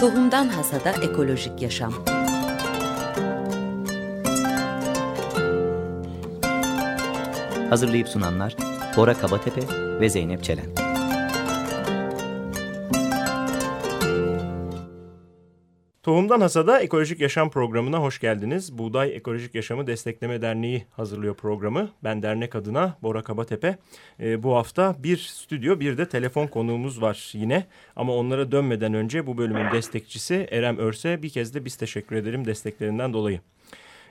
Tohumdan Hasada Ekolojik Yaşam Hazırlayıp sunanlar Bora Kabatepe ve Zeynep Çelen. Tohumdan Hasada Ekolojik Yaşam programına hoş geldiniz. Buğday Ekolojik Yaşamı Destekleme Derneği hazırlıyor programı. Ben dernek adına Bora Kabatepe. Ee, bu hafta bir stüdyo bir de telefon konuğumuz var yine. Ama onlara dönmeden önce bu bölümün destekçisi Erem Örse bir kez de biz teşekkür ederim desteklerinden dolayı.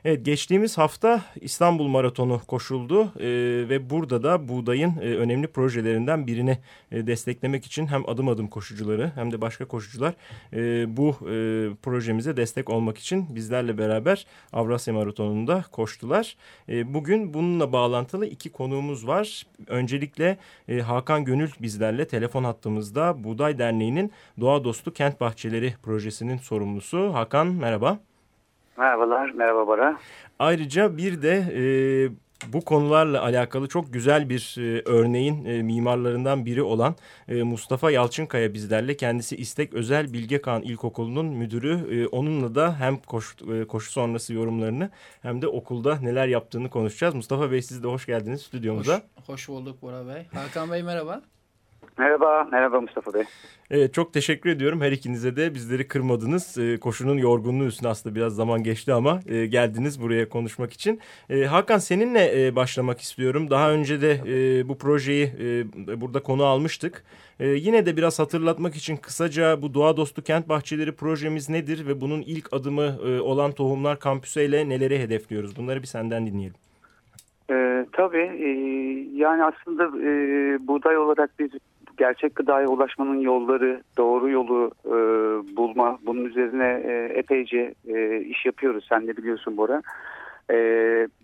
Evet geçtiğimiz hafta İstanbul Maratonu koşuldu e, ve burada da buğdayın e, önemli projelerinden birini e, desteklemek için hem adım adım koşucuları hem de başka koşucular e, bu e, projemize destek olmak için bizlerle beraber Avrasya Maratonu'nda koştular. E, bugün bununla bağlantılı iki konuğumuz var. Öncelikle e, Hakan Gönül bizlerle telefon hattımızda Buğday Derneği'nin Doğa Dostu Kent Bahçeleri projesinin sorumlusu. Hakan merhaba. Merhabalar, merhaba Bora. Ayrıca bir de e, bu konularla alakalı çok güzel bir e, örneğin e, mimarlarından biri olan e, Mustafa Yalçınkaya bizlerle. Kendisi İstek Özel Bilge Kağan İlkokulu'nun müdürü. E, onunla da hem koşu, e, koşu sonrası yorumlarını hem de okulda neler yaptığını konuşacağız. Mustafa Bey siz de hoş geldiniz stüdyomuza. Hoş, hoş bulduk Bora Bey. Hakan Bey merhaba. Merhaba, merhaba Mustafa Bey. Evet, çok teşekkür ediyorum her ikinize de bizleri kırmadınız. Ee, koşunun yorgunluğu üstüne aslında biraz zaman geçti ama e, geldiniz buraya konuşmak için. E, Hakan seninle e, başlamak istiyorum. Daha önce de e, bu projeyi e, burada konu almıştık. E, yine de biraz hatırlatmak için kısaca bu Doğa Dostu Kent Bahçeleri projemiz nedir ve bunun ilk adımı e, olan Tohumlar Kampüsü ile neleri hedefliyoruz? Bunları bir senden dinleyelim. Ee, tabii e, yani aslında e, buğday olarak biz gerçek gıdaya ulaşmanın yolları, doğru yolu e, bulma, bunun üzerine e, epeyce e, iş yapıyoruz. Sen de biliyorsun Bora. E,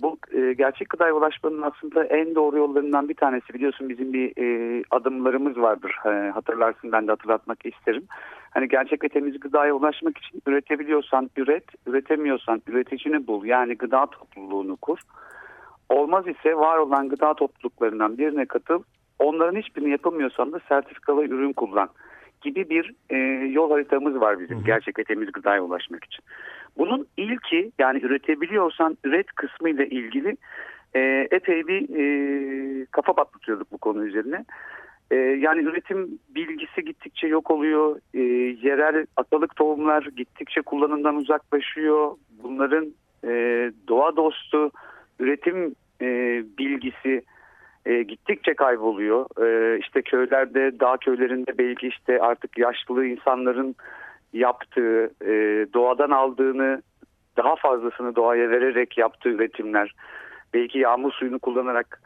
bu e, gerçek gıdaya ulaşmanın aslında en doğru yollarından bir tanesi biliyorsun bizim bir e, adımlarımız vardır. E, hatırlarsın ben de hatırlatmak isterim. Hani gerçek ve temiz gıdaya ulaşmak için üretebiliyorsan üret, üretemiyorsan üreticini bul. Yani gıda topluluğunu kur. Olmaz ise var olan gıda topluluklarından birine katıl onların hiçbirini yapamıyorsan da sertifikalı ürün kullan gibi bir e, yol haritamız var bizim hı hı. gerçek ve temiz gıdaya ulaşmak için. Bunun ilki yani üretebiliyorsan üret kısmı ile ilgili e, epey bir e, kafa patlatıyorduk bu konu üzerine. E, yani üretim bilgisi gittikçe yok oluyor. E, yerel atalık tohumlar gittikçe kullanımdan uzaklaşıyor. Bunların e, doğa dostu üretim e, bilgisi e, gittikçe kayboluyor. E, işte köylerde, dağ köylerinde belki işte artık yaşlı insanların yaptığı, e, doğadan aldığını daha fazlasını doğaya vererek yaptığı üretimler, belki yağmur suyunu kullanarak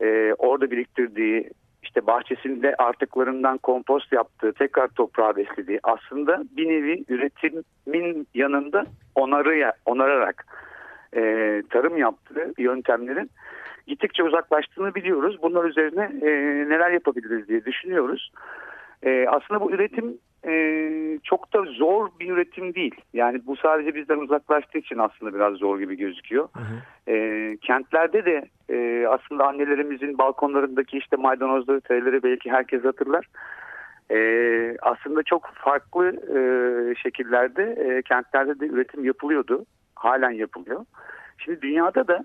e, orada biriktirdiği, işte bahçesinde artıklarından kompost yaptığı, tekrar toprağa beslediği aslında bir nevi üretimin yanında onarı, onararak e, tarım yaptığı yöntemlerin gittikçe uzaklaştığını biliyoruz. Bunlar üzerine e, neler yapabiliriz diye düşünüyoruz. E, aslında bu üretim e, çok da zor bir üretim değil. Yani bu sadece bizden uzaklaştığı için aslında biraz zor gibi gözüküyor. Hı hı. E, kentlerde de e, aslında annelerimizin balkonlarındaki işte maydanozları, tereleri belki herkes hatırlar. E, aslında çok farklı e, şekillerde e, kentlerde de üretim yapılıyordu. Halen yapılıyor. Şimdi dünyada da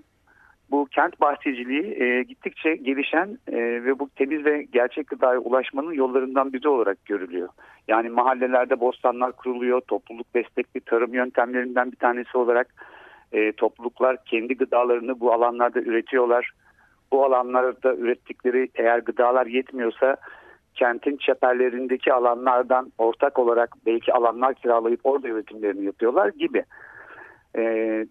bu kent bahçeciliği e, gittikçe gelişen e, ve bu temiz ve gerçek gıdaya ulaşmanın yollarından biri olarak görülüyor. Yani mahallelerde bostanlar kuruluyor, topluluk destekli tarım yöntemlerinden bir tanesi olarak e, topluluklar kendi gıdalarını bu alanlarda üretiyorlar. Bu alanlarda ürettikleri eğer gıdalar yetmiyorsa kentin çeperlerindeki alanlardan ortak olarak belki alanlar kiralayıp orada üretimlerini yapıyorlar gibi. E,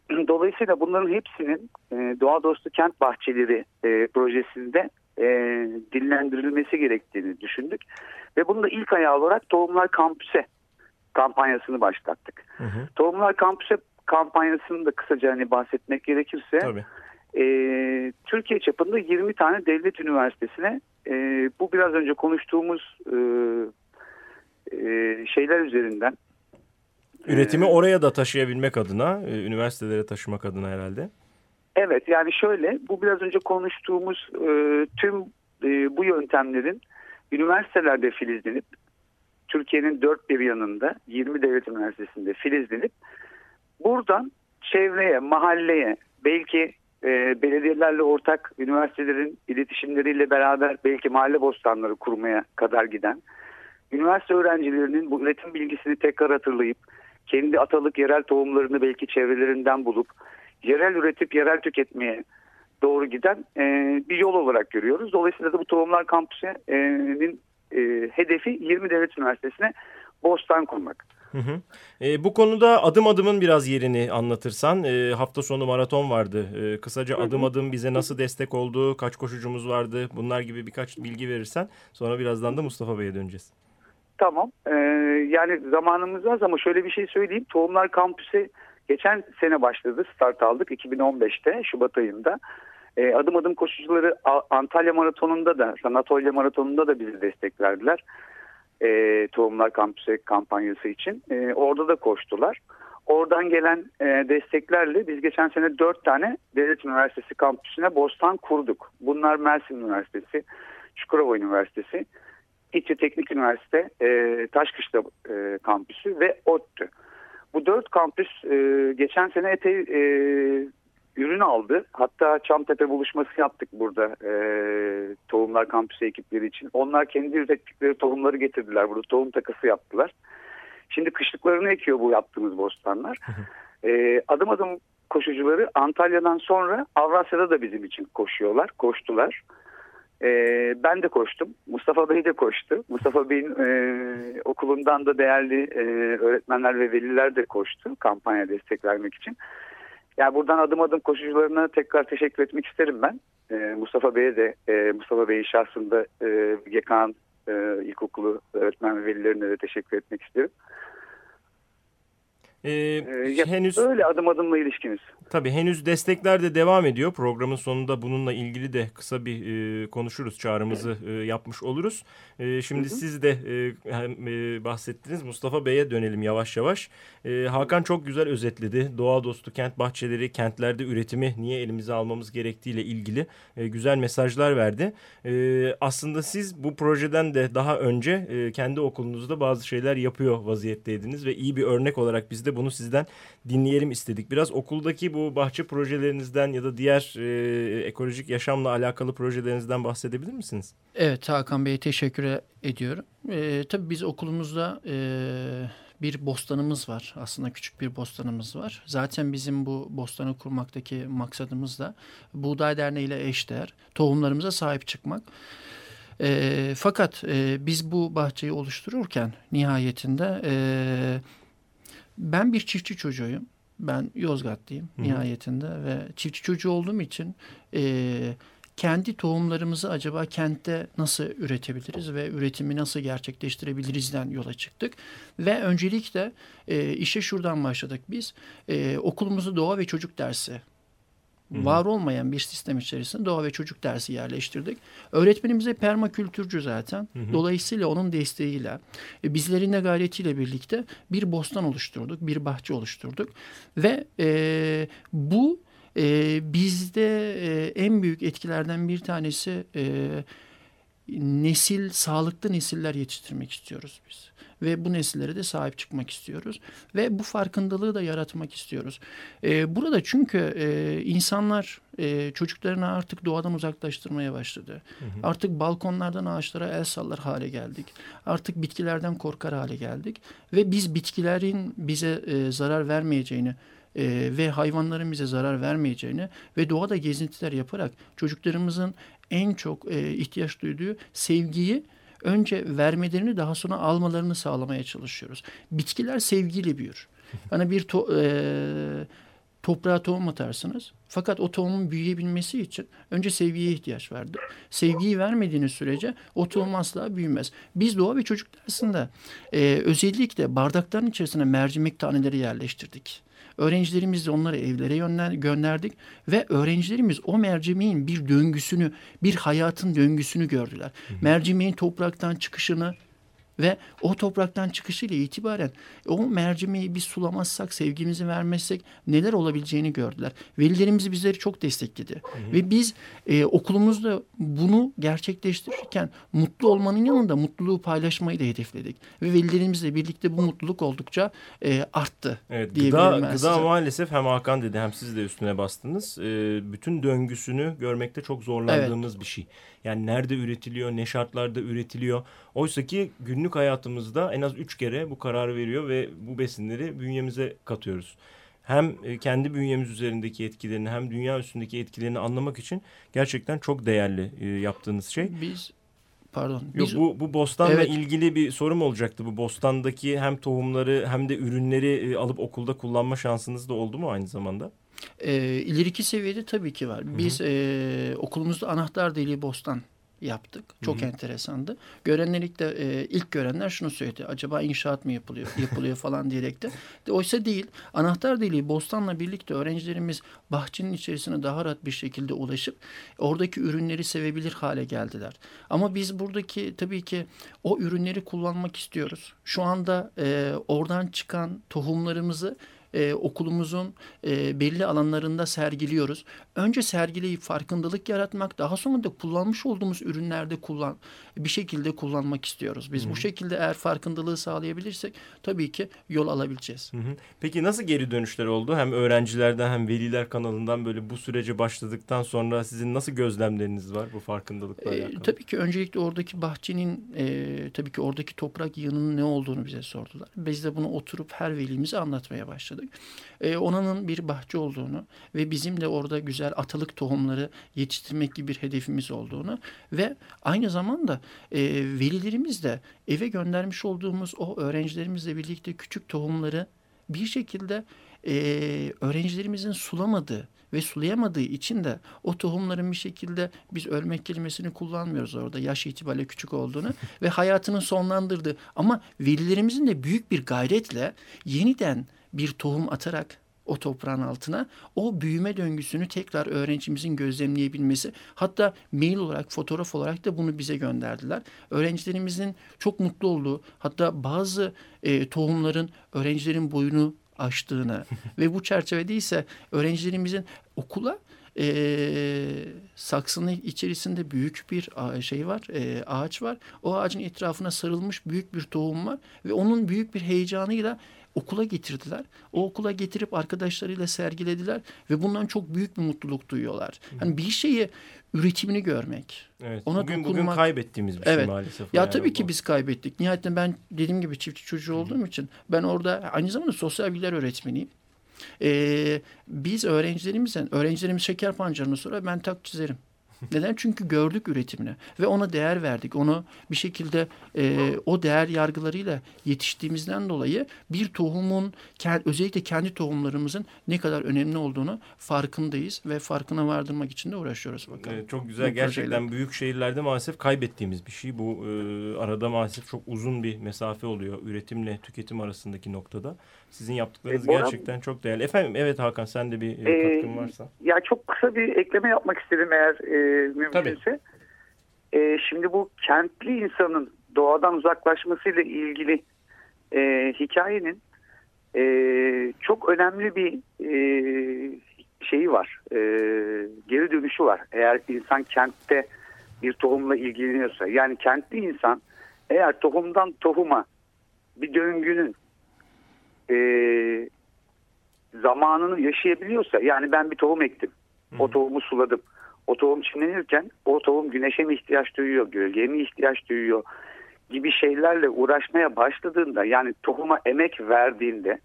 dolayısıyla bunların hepsinin e, Doğa Dostu Kent Bahçeleri e, projesinde e, dinlendirilmesi gerektiğini düşündük. Ve bunun da ilk ayağı olarak Tohumlar Kampüse kampanyasını başlattık. Hı hı. Tohumlar Kampüse kampanyasını da kısaca hani bahsetmek gerekirse E, Türkiye çapında 20 tane devlet üniversitesine e, bu biraz önce konuştuğumuz e, e, şeyler üzerinden Üretimi oraya da taşıyabilmek adına, e, üniversitelere taşımak adına herhalde. Evet yani şöyle bu biraz önce konuştuğumuz e, tüm e, bu yöntemlerin üniversitelerde filizlenip Türkiye'nin dört bir yanında 20 devlet üniversitesinde filizlenip buradan çevreye, mahalleye, belki e, belediyelerle ortak üniversitelerin iletişimleriyle beraber belki mahalle bostanları kurmaya kadar giden, üniversite öğrencilerinin bu üretim bilgisini tekrar hatırlayıp, kendi atalık yerel tohumlarını belki çevrelerinden bulup, yerel üretip yerel tüketmeye doğru giden e, bir yol olarak görüyoruz. Dolayısıyla da bu Tohumlar Kampüsü'nün e, hedefi 20 devlet üniversitesine bostan kurmak. Hı hı. E, bu konuda adım adımın biraz yerini anlatırsan e, hafta sonu maraton vardı. E, kısaca hı hı. adım adım bize nasıl destek oldu, kaç koşucumuz vardı bunlar gibi birkaç bilgi verirsen sonra birazdan da Mustafa Bey'e döneceğiz. Tamam ee, yani zamanımız az ama şöyle bir şey söyleyeyim. Tohumlar Kampüsü geçen sene başladı start aldık 2015'te Şubat ayında. E, adım adım koşucuları Antalya Maratonu'nda da Sanatolya Maratonu'nda da bizi desteklerdiler e, Tohumlar Kampüsü kampanyası için. E, orada da koştular. Oradan gelen e, desteklerle biz geçen sene dört tane devlet üniversitesi kampüsüne bostan kurduk. Bunlar Mersin Üniversitesi, Çukurova Üniversitesi, İTÜ Teknik Üniversite, e, Taşkışla e, kampüsü ve ODTÜ. Bu dört kampüs e, geçen sene epey e, ürün aldı. Hatta Çamtepe buluşması yaptık burada e, Tohumlar Kampüsü ekipleri için. Onlar kendi ürettikleri tohumları getirdiler. Burada tohum takası yaptılar. Şimdi kışlıklarını ekiyor bu yaptığımız bostanlar. e, adım adım koşucuları Antalya'dan sonra Avrasya'da da bizim için koşuyorlar, koştular. E, ben de koştum. Mustafa Bey de koştu. Mustafa Bey'in e, okulundan da değerli e, öğretmenler ve veliler de koştu kampanya destek vermek için. Yani buradan adım adım koşucularına tekrar teşekkür etmek isterim ben. E, Mustafa Bey'e de e, Mustafa Bey'in şahsında e, Gekan e, İlkokulu öğretmen ve velilerine de teşekkür etmek isterim. Ee, ee, henüz öyle adım adımla ilişkimiz. Tabii henüz destekler de devam ediyor. Programın sonunda bununla ilgili de kısa bir e, konuşuruz, çağrımızı e, yapmış oluruz. E, şimdi hı hı. siz de e, e, bahsettiniz. Mustafa Bey'e dönelim yavaş yavaş. E, Hakan çok güzel özetledi. Doğa dostu kent bahçeleri, kentlerde üretimi niye elimize almamız gerektiğiyle ilgili e, güzel mesajlar verdi. E, aslında siz bu projeden de daha önce e, kendi okulunuzda bazı şeyler yapıyor vaziyetteydiniz ve iyi bir örnek olarak biz de bunu sizden dinleyelim istedik. Biraz okuldaki bu bahçe projelerinizden ya da diğer e, ekolojik yaşamla alakalı projelerinizden bahsedebilir misiniz? Evet Hakan Bey'e teşekkür ediyorum. E, tabii biz okulumuzda e, bir bostanımız var. Aslında küçük bir bostanımız var. Zaten bizim bu bostanı kurmaktaki maksadımız da Buğday Derneği ile eşdeğer tohumlarımıza sahip çıkmak. E, fakat e, biz bu bahçeyi oluştururken nihayetinde e, ben bir çiftçi çocuğuyum. Ben Yozgatlıyım Hı-hı. nihayetinde ve çiftçi çocuğu olduğum için e, kendi tohumlarımızı acaba kentte nasıl üretebiliriz ve üretimi nasıl gerçekleştirebilirizden yola çıktık. Ve öncelikle e, işe şuradan başladık biz. E, okulumuzu doğa ve çocuk dersi Hı-hı. var olmayan bir sistem içerisinde doğa ve çocuk dersi yerleştirdik. Öğretmenimiz de permakültürcü zaten. Hı-hı. Dolayısıyla onun desteğiyle e, bizlerin de gayretiyle birlikte bir bostan oluşturduk, bir bahçe oluşturduk ve e, bu e, bizde e, en büyük etkilerden bir tanesi e, nesil, sağlıklı nesiller yetiştirmek istiyoruz biz ve bu nesillere de sahip çıkmak istiyoruz ve bu farkındalığı da yaratmak istiyoruz. E, burada çünkü e, insanlar e, çocuklarını artık doğadan uzaklaştırmaya başladı. Hı hı. Artık balkonlardan ağaçlara el sallar hale geldik. Artık bitkilerden korkar hale geldik ve biz bitkilerin bize e, zarar vermeyeceğini e, ve hayvanların bize zarar vermeyeceğini ve doğada gezintiler yaparak çocuklarımızın en çok e, ihtiyaç duyduğu sevgiyi önce vermelerini daha sonra almalarını sağlamaya çalışıyoruz. Bitkiler sevgiyle büyür. Hani bir to, e, toprağa tohum atarsınız. Fakat o tohumun büyüyebilmesi için önce sevgiye ihtiyaç vardır. Sevgiyi vermediğiniz sürece o tohum asla büyümez. Biz doğa ve çocuk dersinde e, özellikle bardakların içerisine mercimek taneleri yerleştirdik. Öğrencilerimizle onları evlere yönler, gönderdik ve öğrencilerimiz o mercimeğin bir döngüsünü, bir hayatın döngüsünü gördüler. Hı hı. Mercimeğin topraktan çıkışını Ve o topraktan çıkışıyla itibaren o mercimeği biz sulamazsak, sevgimizi vermezsek neler olabileceğini gördüler. Velilerimiz bizleri çok destekledi. Hı hı. Ve biz e, okulumuzda bunu gerçekleştirirken mutlu olmanın yanında mutluluğu paylaşmayı da hedefledik. Ve velilerimizle birlikte bu mutluluk oldukça e, arttı. Evet, gıda, gıda maalesef hem Hakan dedi hem siz de üstüne bastınız. E, bütün döngüsünü görmekte çok zorlandığımız evet. bir şey. Yani nerede üretiliyor, ne şartlarda üretiliyor. Oysa ki günlük hayatımızda en az üç kere bu karar veriyor ve bu besinleri bünyemize katıyoruz. Hem e, kendi bünyemiz üzerindeki etkilerini hem dünya üstündeki etkilerini anlamak için gerçekten çok değerli e, yaptığınız şey. Biz pardon. Yok, biz, bu, bu bostanla evet. ilgili bir sorum olacaktı. Bu bostandaki hem tohumları hem de ürünleri e, alıp okulda kullanma şansınız da oldu mu aynı zamanda? E, ileriki seviyede tabii ki var. Biz e, okulumuzda anahtar deliği bostan yaptık. Çok Hı-hı. enteresandı. Görenler ilk, de, e, ilk görenler şunu söyledi. Acaba inşaat mı yapılıyor yapılıyor falan diyerekti. De, oysa değil. Anahtar deliği Bostan'la birlikte öğrencilerimiz bahçenin içerisine daha rahat bir şekilde ulaşıp oradaki ürünleri sevebilir hale geldiler. Ama biz buradaki tabii ki o ürünleri kullanmak istiyoruz. Şu anda e, oradan çıkan tohumlarımızı e, okulumuzun e, belli alanlarında sergiliyoruz. Önce sergileyip farkındalık yaratmak, daha sonra da kullanmış olduğumuz ürünlerde kullan bir şekilde kullanmak istiyoruz. Biz Hı -hı. bu şekilde eğer farkındalığı sağlayabilirsek tabii ki yol alabileceğiz. Hı -hı. Peki nasıl geri dönüşler oldu? Hem öğrencilerden hem veliler kanalından böyle bu sürece başladıktan sonra sizin nasıl gözlemleriniz var bu farkındalıkla e, alakalı? Tabii ki öncelikle oradaki bahçenin e, tabii ki oradaki toprak yığının ne olduğunu bize sordular. Biz de bunu oturup her velimize anlatmaya başladık başladık. E, onanın bir bahçe olduğunu ve bizim de orada güzel atalık tohumları yetiştirmek gibi bir hedefimiz olduğunu ve aynı zamanda e, velilerimiz de eve göndermiş olduğumuz o öğrencilerimizle birlikte küçük tohumları bir şekilde e, öğrencilerimizin sulamadığı ve sulayamadığı için de o tohumların bir şekilde biz ölmek kelimesini kullanmıyoruz orada yaş itibariyle küçük olduğunu ve hayatını sonlandırdı. Ama velilerimizin de büyük bir gayretle yeniden bir tohum atarak o toprağın altına o büyüme döngüsünü tekrar öğrencimizin gözlemleyebilmesi hatta mail olarak fotoğraf olarak da bunu bize gönderdiler. Öğrencilerimizin çok mutlu olduğu hatta bazı e, tohumların öğrencilerin boyunu aştığını ve bu çerçevede ise öğrencilerimizin okula e, saksının içerisinde büyük bir şey var, e, ağaç var. O ağacın etrafına sarılmış büyük bir tohum var ve onun büyük bir heyecanıyla okula getirdiler. O okula getirip arkadaşlarıyla sergilediler ve bundan çok büyük bir mutluluk duyuyorlar. Hani bir şeyi üretimini görmek. Evet. Ona bugün, dokunmak. bugün kaybettiğimiz bir şey evet. maalesef. Ya yani tabii bu. ki biz kaybettik. Nihayetinde ben dediğim gibi çiftçi çocuğu olduğum için ben orada aynı zamanda sosyal bilgiler öğretmeniyim. Ee, biz öğrencilerimizden, öğrencilerimiz şeker pancarını sonra ben tak çizerim. Neden? Çünkü gördük üretimini ve ona değer verdik. Onu bir şekilde e, o değer yargılarıyla yetiştiğimizden dolayı bir tohumun özellikle kendi tohumlarımızın ne kadar önemli olduğunu farkındayız ve farkına vardırmak için de uğraşıyoruz bakalım. Evet, çok güzel. Bu Gerçekten projeyle. büyük şehirlerde maalesef kaybettiğimiz bir şey. Bu e, arada maalesef çok uzun bir mesafe oluyor üretimle tüketim arasındaki noktada. Sizin yaptıklarınız e, gerçekten çok değerli. Efendim evet Hakan sen de bir e, e, katkın varsa. Ya çok kısa bir ekleme yapmak istedim eğer e, mümkünse. E, şimdi bu kentli insanın doğadan uzaklaşmasıyla ilgili e, hikayenin e, çok önemli bir e, şeyi var. E, geri dönüşü var. Eğer insan kentte bir tohumla ilgileniyorsa. Yani kentli insan eğer tohumdan tohuma bir döngünün e, zamanını yaşayabiliyorsa yani ben bir tohum ektim. Hı. O tohumu suladım. O tohum çimlenirken o tohum güneşe mi ihtiyaç duyuyor, gölgeye mi ihtiyaç duyuyor gibi şeylerle uğraşmaya başladığında yani tohuma emek verdiğinde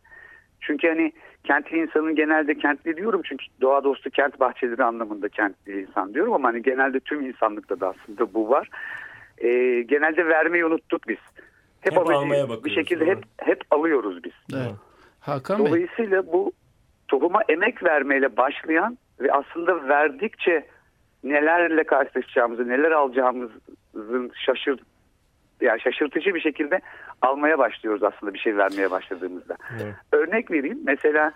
çünkü hani kentli insanın genelde kentli diyorum çünkü doğa dostu kent bahçeleri anlamında kentli insan diyorum ama hani genelde tüm insanlıkta da aslında bu var. Ee, genelde vermeyi unuttuk biz. Hep, hep almaya bakıyoruz. Bir şekilde hep hep alıyoruz biz. Evet. Hakan Dolayısıyla Bey. bu tohuma emek vermeyle başlayan ve aslında verdikçe nelerle karşılaşacağımızı, neler alacağımızın şaşırt yani şaşırtıcı bir şekilde almaya başlıyoruz aslında bir şey vermeye başladığımızda. Evet. Örnek vereyim. Mesela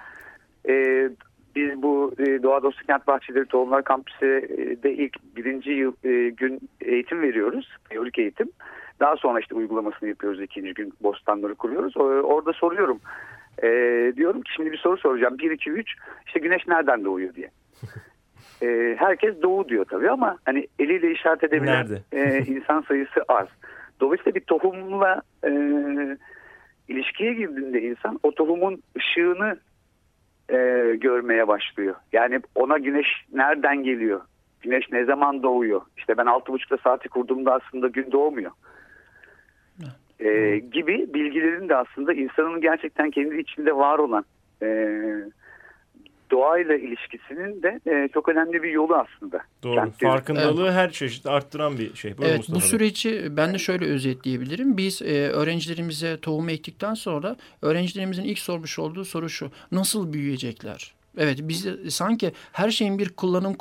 e, biz bu e, Doğa Dostu Kent Bahçeleri Tohumlar Kampüsü'de ilk birinci yıl e, gün eğitim veriyoruz. Teorik eğitim. Daha sonra işte uygulamasını yapıyoruz ikinci gün bostanları kuruyoruz. Orada soruyorum. E, diyorum ki şimdi bir soru soracağım. 1, 2, 3 işte güneş nereden doğuyor diye. E, herkes doğu diyor tabii ama hani eliyle işaret edebilen e, insan sayısı az. Dolayısıyla bir tohumla e, ilişkiye girdiğinde insan o tohumun ışığını e, görmeye başlıyor. Yani ona güneş nereden geliyor? Güneş ne zaman doğuyor? İşte ben altı buçukta saati kurduğumda aslında gün doğmuyor. E, gibi bilgilerin de aslında insanın gerçekten kendi içinde var olan e, doğayla ilişkisinin de e, çok önemli bir yolu aslında. Doğru. Kent Farkındalığı evet. her çeşit arttıran bir şey. Buyurun evet Mustafa bu süreci ben de şöyle özetleyebilirim. Biz e, öğrencilerimize tohumu ektikten sonra öğrencilerimizin ilk sormuş olduğu soru şu. Nasıl büyüyecekler? Evet biz sanki her şeyin bir kullanım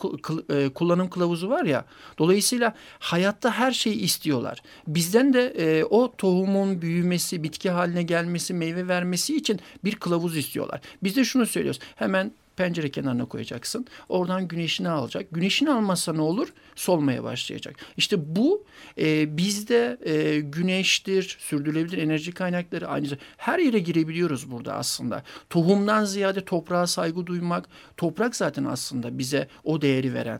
e, kullanım kılavuzu var ya. Dolayısıyla hayatta her şeyi istiyorlar. Bizden de e, o tohumun büyümesi, bitki haline gelmesi, meyve vermesi için bir kılavuz istiyorlar. Biz de şunu söylüyoruz. Hemen pencere kenarına koyacaksın. Oradan güneşini alacak. Güneşini almazsa ne olur? Solmaya başlayacak. İşte bu e, bizde e, güneştir, sürdürülebilir enerji kaynakları aynı her yere girebiliyoruz burada aslında. Tohumdan ziyade toprağa saygı duymak, toprak zaten aslında bize o değeri veren.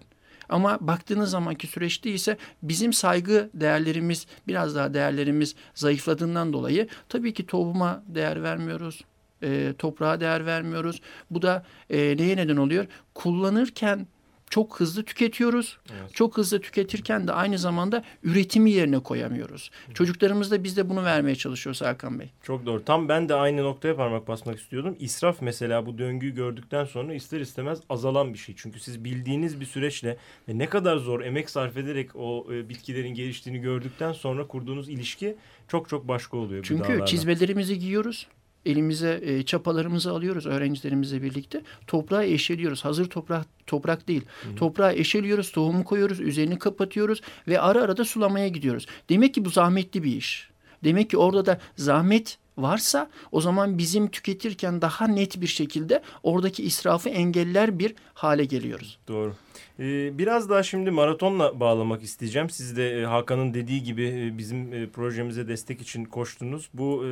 Ama baktığınız zamanki süreçte ise bizim saygı değerlerimiz biraz daha değerlerimiz zayıfladığından dolayı tabii ki tohuma değer vermiyoruz e, toprağa değer vermiyoruz. Bu da e, neye neden oluyor? Kullanırken çok hızlı tüketiyoruz. Evet. Çok hızlı tüketirken de aynı zamanda üretimi yerine koyamıyoruz. Hı. Çocuklarımız da biz de bunu vermeye çalışıyoruz Hakan Bey. Çok doğru. Tam ben de aynı noktaya parmak basmak istiyordum. İsraf mesela bu döngüyü gördükten sonra ister istemez azalan bir şey. Çünkü siz bildiğiniz bir süreçle ve ne kadar zor emek sarf ederek o e, bitkilerin geliştiğini gördükten sonra kurduğunuz ilişki çok çok başka oluyor. Çünkü çizmelerimizi giyiyoruz elimize e, çapalarımızı alıyoruz öğrencilerimizle birlikte. Toprağı eşeliyoruz. Hazır toprak toprak değil. Hı. Toprağı eşeliyoruz, tohumu koyuyoruz, üzerini kapatıyoruz ve ara ara da sulamaya gidiyoruz. Demek ki bu zahmetli bir iş. Demek ki orada da zahmet varsa o zaman bizim tüketirken daha net bir şekilde oradaki israfı engeller bir hale geliyoruz. Doğru. Ee, biraz daha şimdi maratonla bağlamak isteyeceğim. Siz de e, Hakan'ın dediği gibi e, bizim e, projemize destek için koştunuz. Bu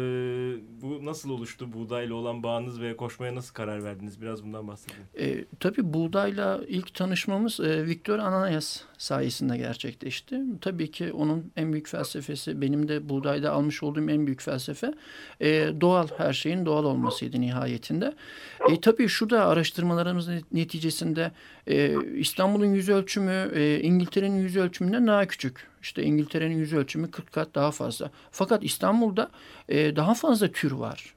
bu nasıl oluştu? Buğdayla olan bağınız ve koşmaya nasıl karar verdiniz? Biraz bundan bahsedin. E, tabii buğdayla ilk tanışmamız e, Victor Ananias sayesinde gerçekleşti. Tabii ki onun en büyük felsefesi benim de buğdayda almış olduğum en büyük felsefe e, doğal her şeyin doğal olmasıydı nihayetinde. E, tabii şurada araştırmalarımız neticesinde e, İstanbul'un yüz ölçümü e, İngiltere'nin yüz ölçümünden daha küçük. İşte İngiltere'nin yüz ölçümü 40 kat daha fazla. Fakat İstanbul'da e, daha fazla tür var.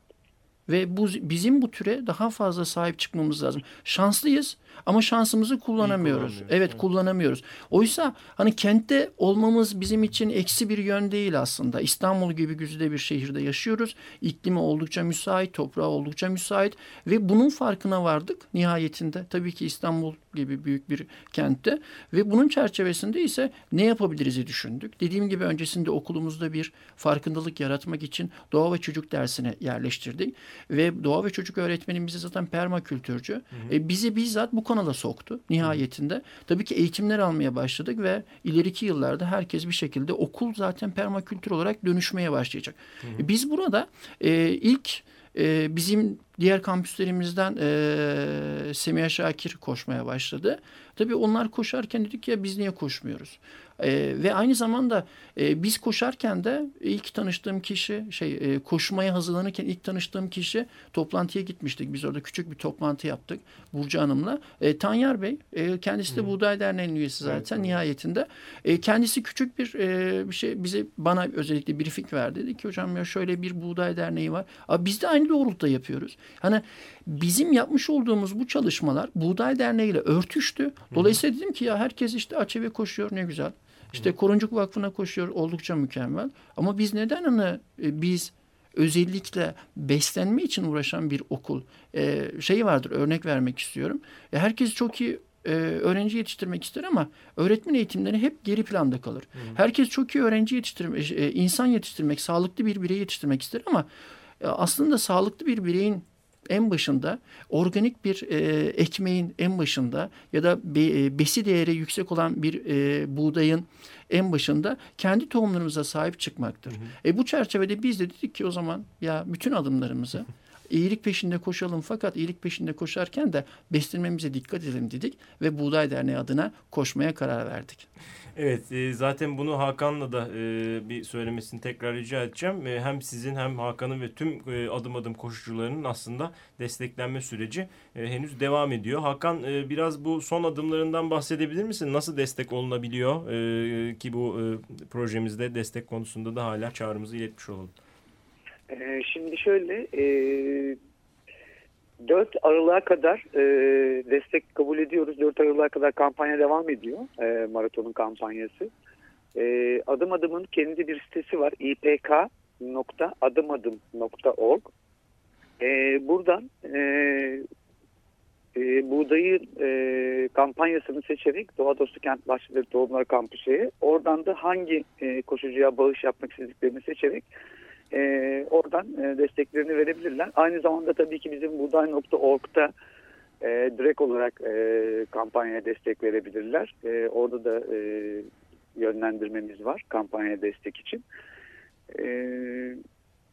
Ve bu bizim bu türe daha fazla sahip çıkmamız lazım. Şanslıyız ama şansımızı kullanamıyoruz. Evet, evet kullanamıyoruz. Oysa hani kentte olmamız bizim için eksi bir yön değil aslında. İstanbul gibi güzide bir şehirde yaşıyoruz. İklimi oldukça müsait, toprağı oldukça müsait ve bunun farkına vardık nihayetinde. Tabii ki İstanbul gibi büyük bir kentte ve bunun çerçevesinde ise ne yapabiliriz'i düşündük. Dediğim gibi öncesinde okulumuzda bir farkındalık yaratmak için doğa ve çocuk dersine yerleştirdik ve doğa ve çocuk öğretmenimiz zaten permakültürcü. Hı hı. E, bizi bizzat bu kanala soktu nihayetinde. Tabii ki eğitimler almaya başladık ve ileriki yıllarda herkes bir şekilde okul zaten permakültür olarak dönüşmeye başlayacak. Hı hı. E, biz burada e, ilk e, bizim diğer kampüslerimizden e, Semiha Şakir koşmaya başladı. Tabii onlar koşarken dedik ya biz niye koşmuyoruz? E, ve aynı zamanda e, biz koşarken de ilk tanıştığım kişi şey e, koşmaya hazırlanırken ilk tanıştığım kişi toplantıya gitmiştik. Biz orada küçük bir toplantı yaptık Burcu Hanım'la. E, Tanyar Bey e, kendisi de hmm. Buğday Derneği'nin üyesi zaten evet, nihayetinde. E, kendisi küçük bir e, bir şey bize bana özellikle briefing verdi. Dedi ki hocam ya şöyle bir Buğday Derneği var. Abi biz de aynı doğrultuda yapıyoruz. Hani bizim yapmış olduğumuz bu çalışmalar Buğday Derneği ile örtüştü. Dolayısıyla dedim ki ya herkes işte Açeve koşuyor ne güzel. İşte Koruncuk Vakfı'na koşuyor oldukça mükemmel. Ama biz neden e, biz özellikle beslenme için uğraşan bir okul e, şeyi vardır örnek vermek istiyorum. E, herkes çok iyi e, öğrenci yetiştirmek ister ama öğretmen eğitimleri hep geri planda kalır. Hı. Herkes çok iyi öğrenci yetiştirmek, e, insan yetiştirmek, sağlıklı bir birey yetiştirmek ister ama e, aslında sağlıklı bir bireyin en başında organik bir e, ekmeğin en başında ya da be, e, besi değeri yüksek olan bir e, buğdayın en başında kendi tohumlarımıza sahip çıkmaktır. Hı hı. E, bu çerçevede biz de dedik ki o zaman ya bütün adımlarımızı iyilik peşinde koşalım fakat iyilik peşinde koşarken de beslenmemize dikkat edelim dedik ve Buğday Derneği adına koşmaya karar verdik. Evet e, zaten bunu Hakan'la da e, bir söylemesini tekrar rica edeceğim. E, hem sizin hem Hakan'ın ve tüm e, adım adım koşucularının aslında desteklenme süreci e, henüz devam ediyor. Hakan e, biraz bu son adımlarından bahsedebilir misin? Nasıl destek olunabiliyor e, ki bu e, projemizde destek konusunda da hala çağrımızı iletmiş olalım. E, şimdi şöyle e, 4 Aralık'a kadar e, destek kabul ediyoruz. 4 Aralık'a kadar kampanya devam ediyor. E, maratonun kampanyası. E, adım adımın kendi bir sitesi var. ipk.adımadım.org e, Buradan e, e, buğdayı e, kampanyasını seçerek Doğa Dostu Kent Bahçeleri Tohumlar Kampüsü'ye oradan da hangi koşucuya bağış yapmak istediklerini seçerek e, oradan e, desteklerini verebilirler. Aynı zamanda tabii ki bizim buğday.org'da e, direkt olarak e, kampanyaya destek verebilirler. E, orada da e, yönlendirmemiz var kampanya destek için. E,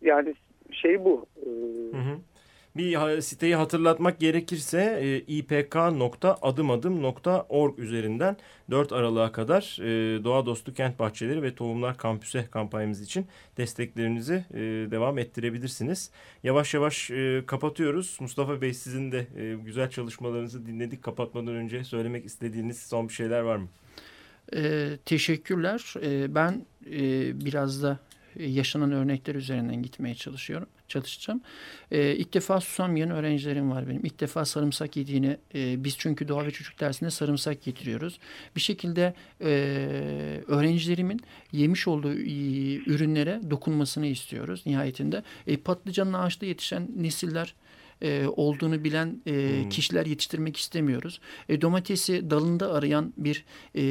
yani şey bu. E, hı hı. Bir siteyi hatırlatmak gerekirse e, ipk.adımadım.org üzerinden 4 Aralık'a kadar e, Doğa Dostu Kent Bahçeleri ve Tohumlar Kampüse kampanyamız için desteklerinizi e, devam ettirebilirsiniz. Yavaş yavaş e, kapatıyoruz. Mustafa Bey sizin de güzel çalışmalarınızı dinledik. Kapatmadan önce söylemek istediğiniz son bir şeyler var mı? E, teşekkürler. Ben biraz da yaşanan örnekler üzerinden gitmeye çalışıyorum çalışacağım. E, ilk defa susam yiyen öğrencilerim var benim. İlk defa sarımsak yediğini e, biz çünkü doğa ve çocuk dersinde sarımsak getiriyoruz. Bir şekilde e, öğrencilerimin yemiş olduğu e, ürünlere dokunmasını istiyoruz nihayetinde. E, patlıcanın ağaçta yetişen nesiller e, olduğunu bilen e, hmm. kişiler yetiştirmek istemiyoruz. E, domatesi dalında arayan bir e,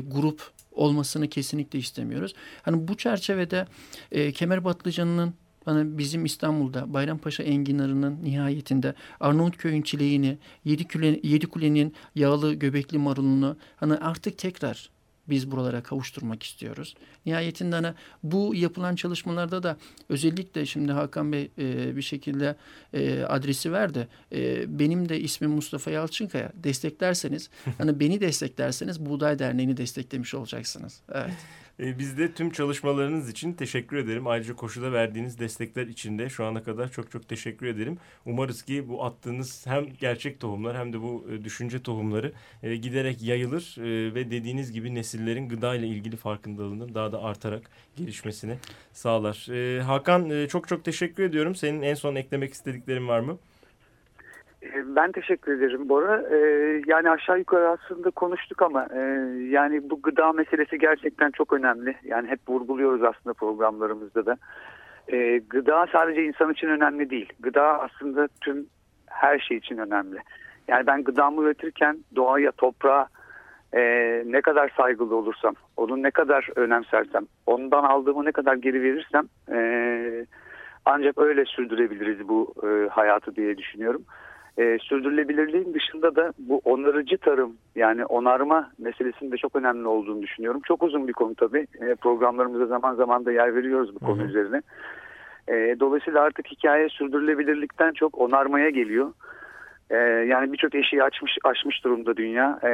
grup olmasını kesinlikle istemiyoruz. Hani bu çerçevede e, kemer patlıcanının bana bizim İstanbul'da Bayrampaşa enginarının nihayetinde Arnavutköy'ün çileğini, Yedi, Kule, Yedi Kule'nin yağlı göbekli marulunu hani artık tekrar biz buralara kavuşturmak istiyoruz. Nihayetinde hani bu yapılan çalışmalarda da özellikle şimdi Hakan Bey e, bir şekilde e, adresi verdi. E, benim de ismim Mustafa Yalçınkaya. Desteklerseniz hani beni desteklerseniz Buğday Derneği'ni desteklemiş olacaksınız. Evet. E, biz de tüm çalışmalarınız için teşekkür ederim. Ayrıca koşuda verdiğiniz destekler için de şu ana kadar çok çok teşekkür ederim. Umarız ki bu attığınız hem gerçek tohumlar hem de bu e, düşünce tohumları e, giderek yayılır e, ve dediğiniz gibi nesillerin gıda ile ilgili farkındalığının daha da artarak gelişmesini sağlar. Hakan çok çok teşekkür ediyorum. Senin en son eklemek istediklerin var mı? E, ben teşekkür ederim Bora. Ee, yani aşağı yukarı aslında konuştuk ama e, yani bu gıda meselesi gerçekten çok önemli. Yani hep vurguluyoruz aslında programlarımızda da. Ee, gıda sadece insan için önemli değil. Gıda aslında tüm her şey için önemli. Yani ben gıdamı üretirken doğaya, toprağa e, ne kadar saygılı olursam, onu ne kadar önemsersem, ondan aldığımı ne kadar geri verirsem e, ancak öyle sürdürebiliriz bu hayatı diye düşünüyorum. E, sürdürülebilirliğin dışında da bu onarıcı tarım yani onarma meselesinin de çok önemli olduğunu düşünüyorum. Çok uzun bir konu tabii. E, programlarımızda zaman zaman da yer veriyoruz bu konu Hı -hı. üzerine. E, dolayısıyla artık hikaye sürdürülebilirlikten çok onarmaya geliyor. E, yani birçok eşiği açmış aşmış durumda dünya. E,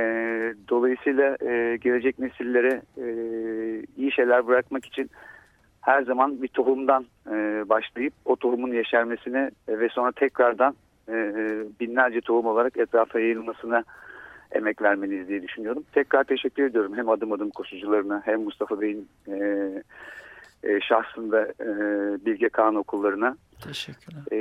dolayısıyla e, gelecek nesillere e, iyi şeyler bırakmak için her zaman bir tohumdan e, başlayıp o tohumun yeşermesine e, ve sonra tekrardan e, binlerce tohum olarak etrafa yayılmasına emek vermeliyiz diye düşünüyorum. Tekrar teşekkür ediyorum hem adım adım koşucularına hem Mustafa Bey'in e, e, şahsında e, Bilge Kağan okullarına. Teşekkürler. E,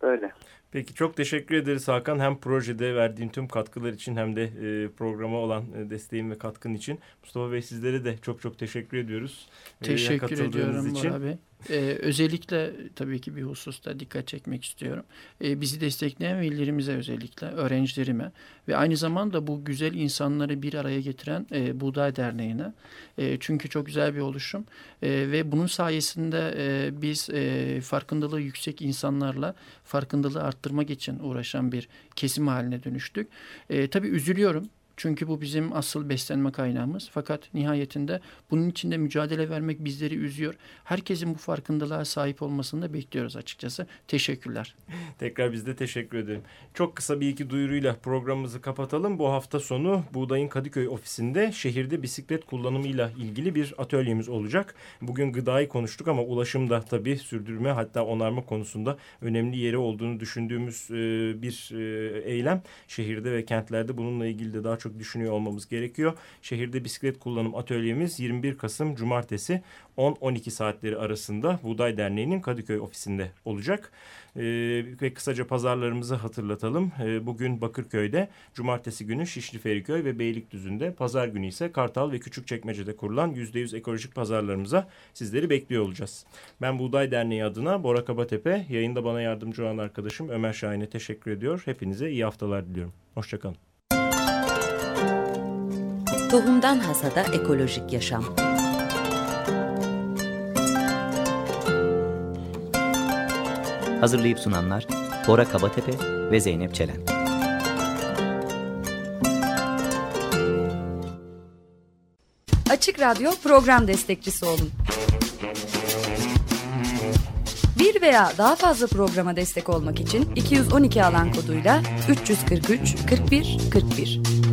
öyle. Peki çok teşekkür ederiz Hakan. Hem projede verdiğin tüm katkılar için hem de e, programa olan e, desteğin ve katkın için. Mustafa Bey sizlere de çok çok teşekkür ediyoruz. Teşekkür ediyorum için. Bora Bey. Ee, özellikle tabii ki bir hususta dikkat çekmek istiyorum. Ee, bizi destekleyen velilerimize özellikle, öğrencilerime ve aynı zamanda bu güzel insanları bir araya getiren e, Buğday Derneği'ne. E, çünkü çok güzel bir oluşum e, ve bunun sayesinde e, biz e, farkındalığı yüksek insanlarla farkındalığı arttırmak için uğraşan bir kesim haline dönüştük. E, tabii üzülüyorum. Çünkü bu bizim asıl beslenme kaynağımız. Fakat nihayetinde bunun içinde mücadele vermek bizleri üzüyor. Herkesin bu farkındalığa sahip olmasını da bekliyoruz açıkçası. Teşekkürler. Tekrar biz de teşekkür ederim. Çok kısa bir iki duyuruyla programımızı kapatalım. Bu hafta sonu Buğday'ın Kadıköy ofisinde şehirde bisiklet kullanımıyla ilgili bir atölyemiz olacak. Bugün gıdayı konuştuk ama ulaşımda tabii sürdürme hatta onarma konusunda önemli yeri olduğunu düşündüğümüz bir eylem. Şehirde ve kentlerde bununla ilgili de daha çok çok düşünüyor olmamız gerekiyor. Şehirde bisiklet kullanım atölyemiz 21 Kasım Cumartesi 10-12 saatleri arasında Buğday Derneği'nin Kadıköy ofisinde olacak. Ee, ve kısaca pazarlarımızı hatırlatalım. Ee, bugün Bakırköy'de, cumartesi günü Şişli Feriköy ve Beylikdüzü'nde, pazar günü ise Kartal ve Küçükçekmece'de kurulan %100 ekolojik pazarlarımıza sizleri bekliyor olacağız. Ben Buğday Derneği adına Bora Kabatepe, yayında bana yardımcı olan arkadaşım Ömer Şahin'e teşekkür ediyor. Hepinize iyi haftalar diliyorum. Hoşçakalın. Tohumdan Hasada Ekolojik Yaşam Hazırlayıp sunanlar Bora Kabatepe ve Zeynep Çelen. Açık Radyo program destekçisi olun. Bir veya daha fazla programa destek olmak için 212 alan koduyla 343 41 41